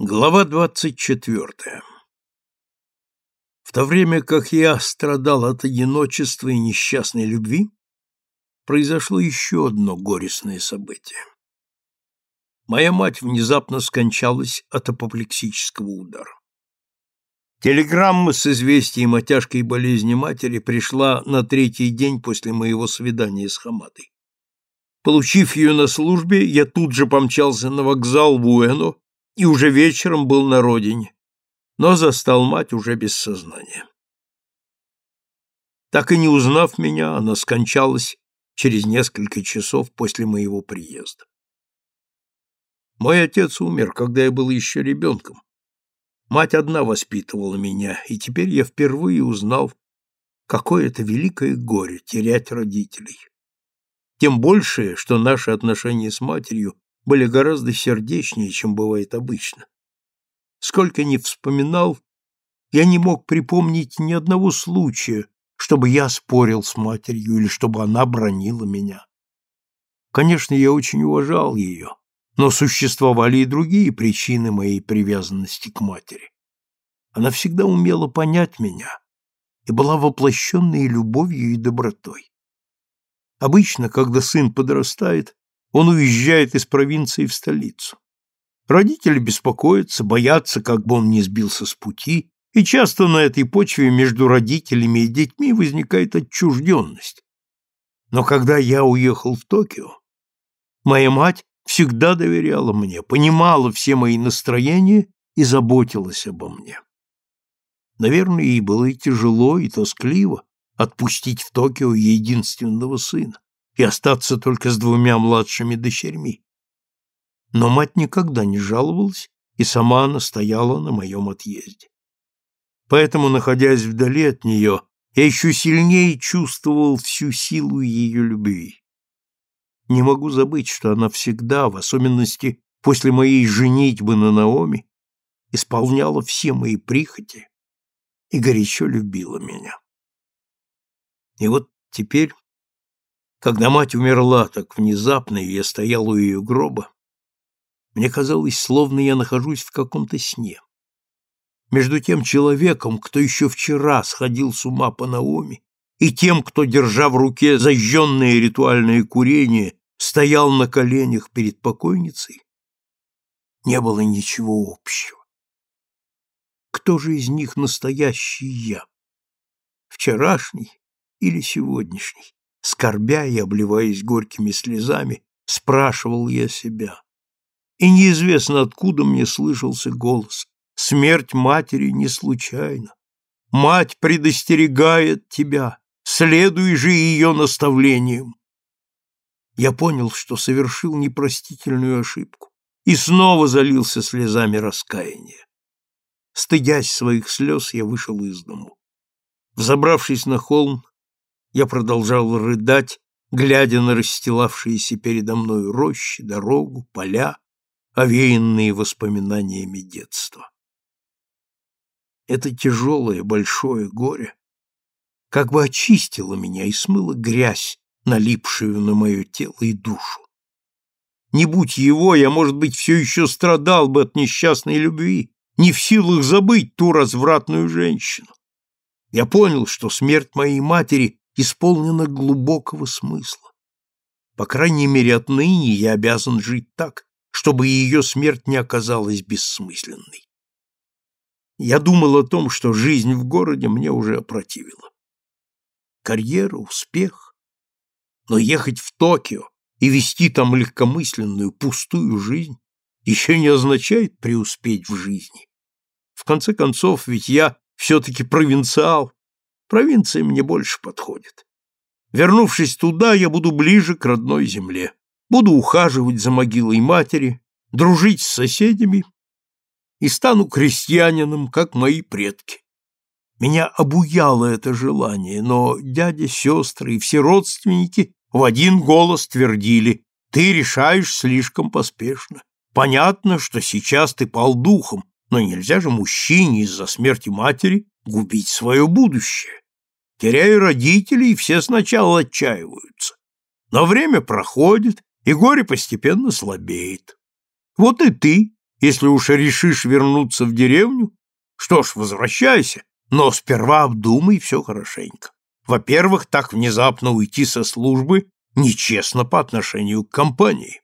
Глава двадцать четвертая В то время как я страдал от одиночества и несчастной любви, произошло еще одно горестное событие. Моя мать внезапно скончалась от апоплексического удара. Телеграмма с известием о тяжкой болезни матери пришла на третий день после моего свидания с Хамадой. Получив ее на службе, я тут же помчался на вокзал в Уэно и уже вечером был на родине, но застал мать уже без сознания. Так и не узнав меня, она скончалась через несколько часов после моего приезда. Мой отец умер, когда я был еще ребенком. Мать одна воспитывала меня, и теперь я впервые узнал, какое это великое горе терять родителей. Тем больше, что наши отношения с матерью были гораздо сердечнее, чем бывает обычно. Сколько ни вспоминал, я не мог припомнить ни одного случая, чтобы я спорил с матерью или чтобы она бронила меня. Конечно, я очень уважал ее, но существовали и другие причины моей привязанности к матери. Она всегда умела понять меня и была воплощенной любовью и добротой. Обычно, когда сын подрастает, он уезжает из провинции в столицу. Родители беспокоятся, боятся, как бы он не сбился с пути, и часто на этой почве между родителями и детьми возникает отчужденность. Но когда я уехал в Токио, моя мать всегда доверяла мне, понимала все мои настроения и заботилась обо мне. Наверное, ей было и тяжело, и тоскливо отпустить в Токио единственного сына и остаться только с двумя младшими дочерьми. Но мать никогда не жаловалась и сама настояла на моем отъезде. Поэтому, находясь вдали от нее, я еще сильнее чувствовал всю силу ее любви. Не могу забыть, что она всегда, в особенности после моей женитьбы на Наоми, исполняла все мои прихоти и горячо любила меня. И вот теперь когда мать умерла так внезапно, и я стоял у ее гроба, мне казалось, словно я нахожусь в каком-то сне. Между тем человеком, кто еще вчера сходил с ума по Наоми, и тем, кто, держа в руке зажженное ритуальное курение, стоял на коленях перед покойницей, не было ничего общего. Кто же из них настоящий я? Вчерашний или сегодняшний? Скорбя и обливаясь горькими слезами, спрашивал я себя. И неизвестно, откуда мне слышался голос. Смерть матери не случайна. Мать предостерегает тебя, следуй же ее наставлениям. Я понял, что совершил непростительную ошибку и снова залился слезами раскаяния. Стыдясь своих слез, я вышел из дому. Взобравшись на холм, я продолжал рыдать, глядя на расстилавшиеся передо мной рощи, дорогу, поля, овеянные воспоминаниями детства. Это тяжелое большое горе как бы очистило меня и смыло грязь, налипшую на мое тело и душу. Не будь его, я, может быть, все еще страдал бы от несчастной любви, не в силах забыть ту развратную женщину. Я понял, что смерть моей матери исполнена глубокого смысла. По крайней мере, отныне я обязан жить так, чтобы ее смерть не оказалась бессмысленной. Я думал о том, что жизнь в городе мне уже опротивила. Карьера, успех. Но ехать в Токио и вести там легкомысленную, пустую жизнь еще не означает преуспеть в жизни. В конце концов, ведь я все-таки провинциал, Провинция мне больше подходит. Вернувшись туда, я буду ближе к родной земле. Буду ухаживать за могилой матери, дружить с соседями и стану крестьянином, как мои предки. Меня обуяло это желание, но дядя, сестры и все родственники в один голос твердили, ты решаешь слишком поспешно. Понятно, что сейчас ты пал духом, но нельзя же мужчине из-за смерти матери губить свое будущее. Теряя родителей, все сначала отчаиваются. Но время проходит, и горе постепенно слабеет. Вот и ты Если уж решишь вернуться в деревню, что ж, возвращайся, но сперва обдумай все хорошенько. Во-первых, так внезапно уйти со службы нечестно по отношению к компании.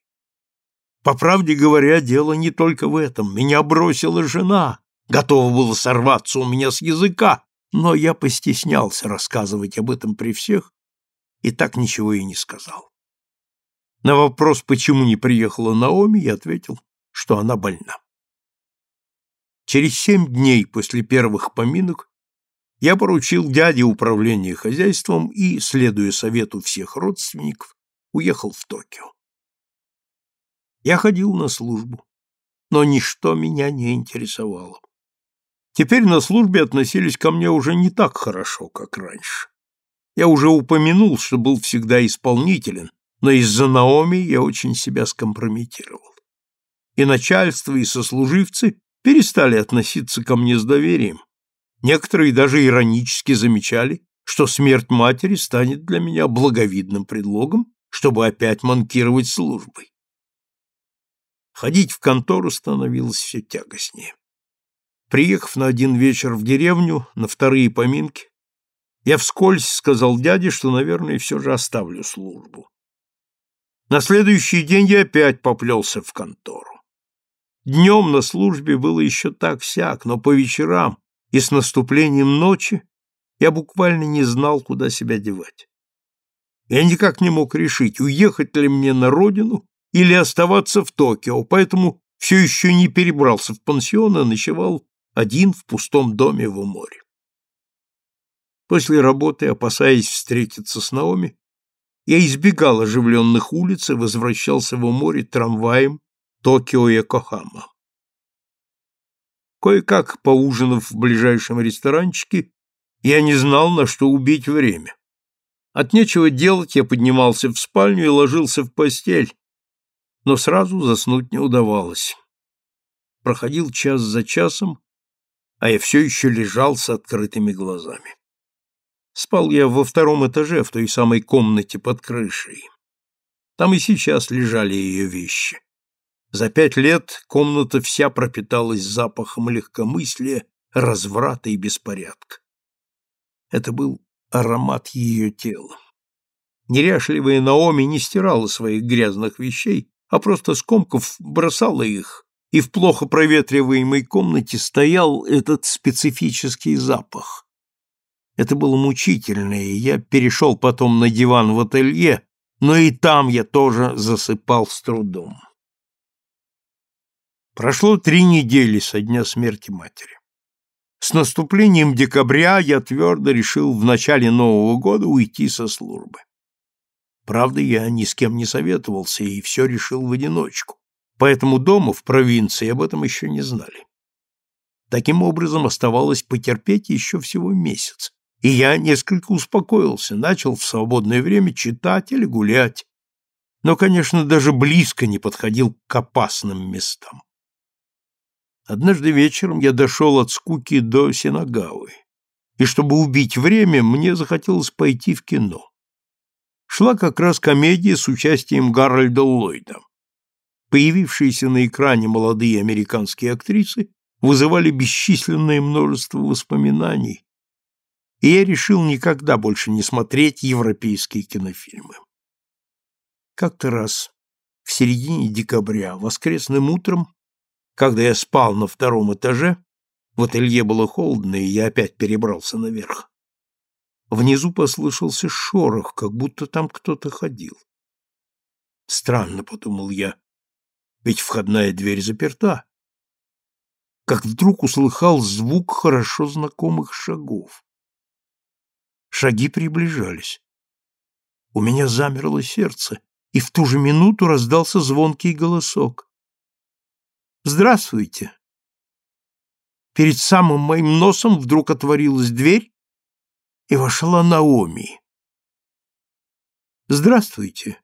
По правде говоря, дело не только в этом. Меня бросила жена, готова была сорваться у меня с языка, но я постеснялся рассказывать об этом при всех и так ничего и не сказал. На вопрос, почему не приехала Наоми, я ответил, что она больна. Через семь дней после первых поминок я поручил дяде управление хозяйством и, следуя совету всех родственников, уехал в Токио. Я ходил на службу, но ничто меня не интересовало. Теперь на службе относились ко мне уже не так хорошо, как раньше. Я уже упомянул, что был всегда исполнителен, но из-за Наоми я очень себя скомпрометировал. И начальство, и сослуживцы перестали относиться ко мне с доверием. Некоторые даже иронически замечали, что смерть матери станет для меня благовидным предлогом, чтобы опять манкировать службой. Ходить в контору становилось все тягостнее. Приехав на один вечер в деревню, на вторые поминки, я вскользь сказал дяде, что, наверное, все же оставлю службу. На следующий день я опять поплелся в контору. Днем на службе было еще так-сяк, но по вечерам и с наступлением ночи я буквально не знал, куда себя девать. Я никак не мог решить, уехать ли мне на родину или оставаться в Токио, поэтому все еще не перебрался в пансион, а ночевал один в пустом доме в море. После работы, опасаясь встретиться с Наоми, я избегал оживленных улиц и возвращался в море трамваем Токио-Якохама. Кое-как, поужинав в ближайшем ресторанчике, я не знал, на что убить время. От нечего делать я поднимался в спальню и ложился в постель, но сразу заснуть не удавалось. Проходил час за часом, а я все еще лежал с открытыми глазами. Спал я во втором этаже, в той самой комнате под крышей. Там и сейчас лежали ее вещи. За пять лет комната вся пропиталась запахом легкомыслия, разврата и беспорядка. Это был аромат ее тела. Неряшливая Наоми не стирала своих грязных вещей, а просто скомков бросала их, и в плохо проветриваемой комнате стоял этот специфический запах, это было мучительно, и я перешел потом на диван в ателье, но и там я тоже засыпал с трудом. Прошло три недели со дня смерти матери. С наступлением декабря я твердо решил в начале Нового года уйти со службы. Правда, я ни с кем не советовался и все решил в одиночку, поэтому дома, в провинции, об этом еще не знали. Таким образом, оставалось потерпеть еще всего месяц, и я несколько успокоился, начал в свободное время читать или гулять, но, конечно, даже близко не подходил к опасным местам. Однажды вечером я дошел от скуки до Синагавы, и чтобы убить время, мне захотелось пойти в кино. Шла как раз комедия с участием Гарольда Ллойда. Появившиеся на экране молодые американские актрисы вызывали бесчисленное множество воспоминаний, и я решил никогда больше не смотреть европейские кинофильмы. Как-то раз, в середине декабря, воскресным утром, когда я спал на втором этаже, в ателье было холодно, и я опять перебрался наверх. Внизу послышался шорох, как будто там кто-то ходил. Странно, подумал я, ведь входная дверь заперта. Как вдруг услыхал звук хорошо знакомых шагов. Шаги приближались. У меня замерло сердце, и в ту же минуту раздался звонкий голосок. «Здравствуйте!» Перед самым моим носом вдруг отворилась дверь, и вошла Наоми. «Здравствуйте!» —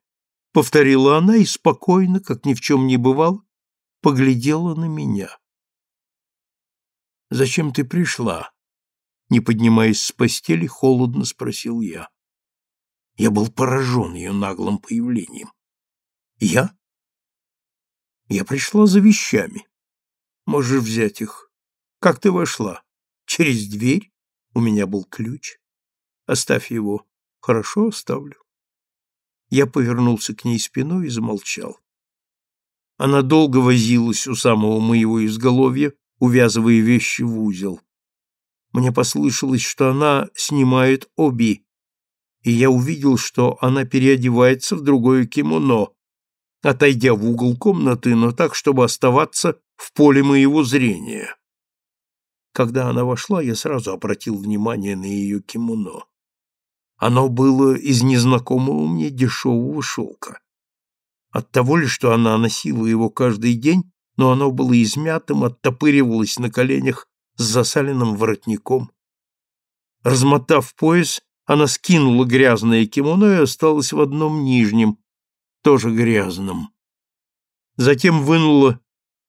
повторила она и спокойно, как ни в чем не бывало, поглядела на меня. «Зачем ты пришла?» не поднимаясь с постели, холодно спросил я. Я был поражен ее наглым появлением. Я? Я пришла за вещами. Можешь взять их. Как ты вошла? Через дверь? У меня был ключ. Оставь его. Хорошо, оставлю. Я повернулся к ней спиной и замолчал. Она долго возилась у самого моего изголовья, увязывая вещи в узел. Мне послышалось, что она снимает оби, и я увидел, что она переодевается в другое кимоно, отойдя в угол комнаты, но так, чтобы оставаться в поле моего зрения. Когда она вошла, я сразу обратил внимание на ее кимоно. Оно было из незнакомого мне дешевого шелка. От того ли, что она носила его каждый день, но оно было измятым, оттопыривалось на коленях с засаленным воротником. Размотав пояс, она скинула грязное кимоно и осталась в одном нижнем, тоже грязном. Затем вынула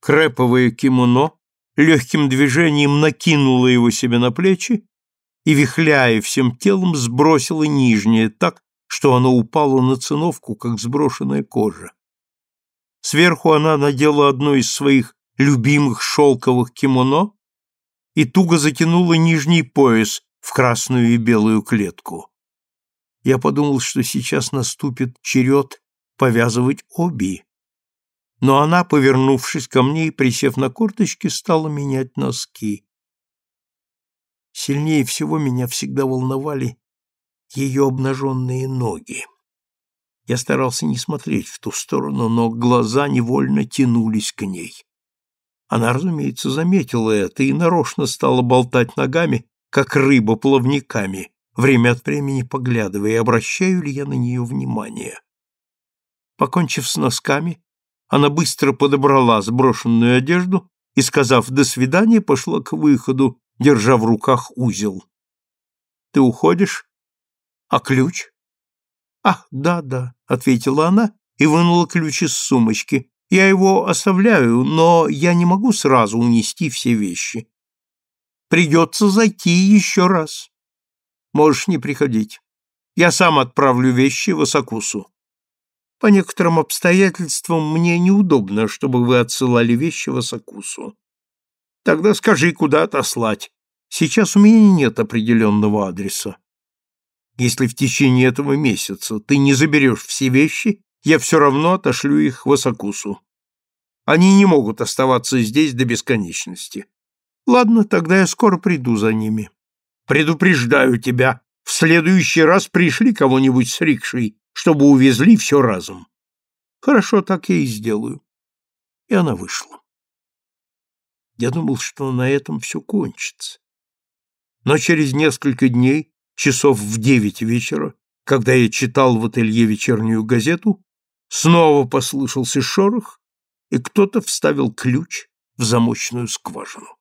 креповое кимоно, легким движением накинула его себе на плечи и, вихляя всем телом, сбросила нижнее так, что оно упало на циновку, как сброшенная кожа. Сверху она надела одно из своих любимых шелковых кимоно и туго затянула нижний пояс в красную и белую клетку. Я подумал, что сейчас наступит черед повязывать оби. Но она, повернувшись ко мне и присев на корточки, стала менять носки. Сильнее всего меня всегда волновали ее обнаженные ноги. Я старался не смотреть в ту сторону, но глаза невольно тянулись к ней. Она, разумеется, заметила это и нарочно стала болтать ногами, как рыба плавниками, время от времени поглядывая, обращаю ли я на нее внимание. Покончив с носками, она быстро подобрала сброшенную одежду и, сказав «до свидания», пошла к выходу, держа в руках узел. «Ты уходишь? А ключ?» «Ах, да-да», — ответила она и вынула ключ из сумочки. «Я его оставляю, но я не могу сразу унести все вещи. Придется зайти еще раз. Можешь не приходить. Я сам отправлю вещи в Осакусу. По некоторым обстоятельствам мне неудобно, чтобы вы отсылали вещи в Осакусу. Тогда скажи, куда отослать. Сейчас у меня нет определенного адреса. Если в течение этого месяца ты не заберешь все вещи, я все равно отошлю их в Осакусу. Они не могут оставаться здесь до бесконечности. Ладно, тогда я скоро приду за ними. Предупреждаю тебя, в следующий раз пришли кого-нибудь с рикшей, чтобы увезли все разом. Хорошо, так я и сделаю. И она вышла. Я думал, что на этом все кончится. Но через несколько дней, часов в девять вечера, когда я читал в ателье вечернюю газету, снова послышался шорох, и кто-то вставил ключ в замочную скважину.